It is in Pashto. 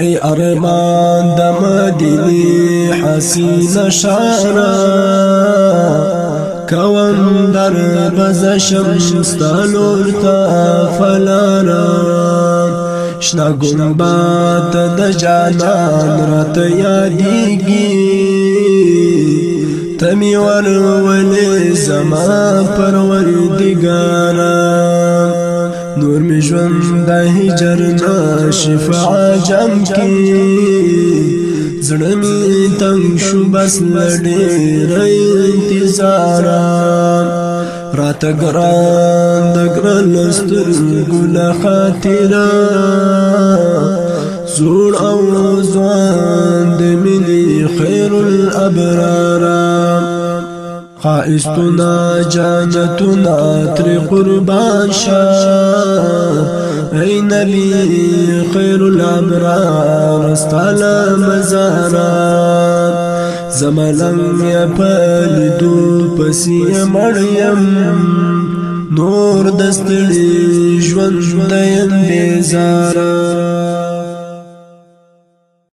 ای ارمان د مدینه حسین شارا کوم در بز شمستالور تا فلارا شنا ګنبات د جانان رات یادېږي تمی ور ولې زما پروردګار تور می ژوند د هجر نه شفا جام کی زړه می تنگ شو بس لړی رې انتظار رات ګران د ګران ستر ګل خاطر زور او زوان د ملي خير الابرار خائستنا جانتنا تر قربان شا ای نبی خیر الابرار استالا مزارا زمالنگ یا پالی دو پسی مریم نور دستلی جوند دیم بیزارا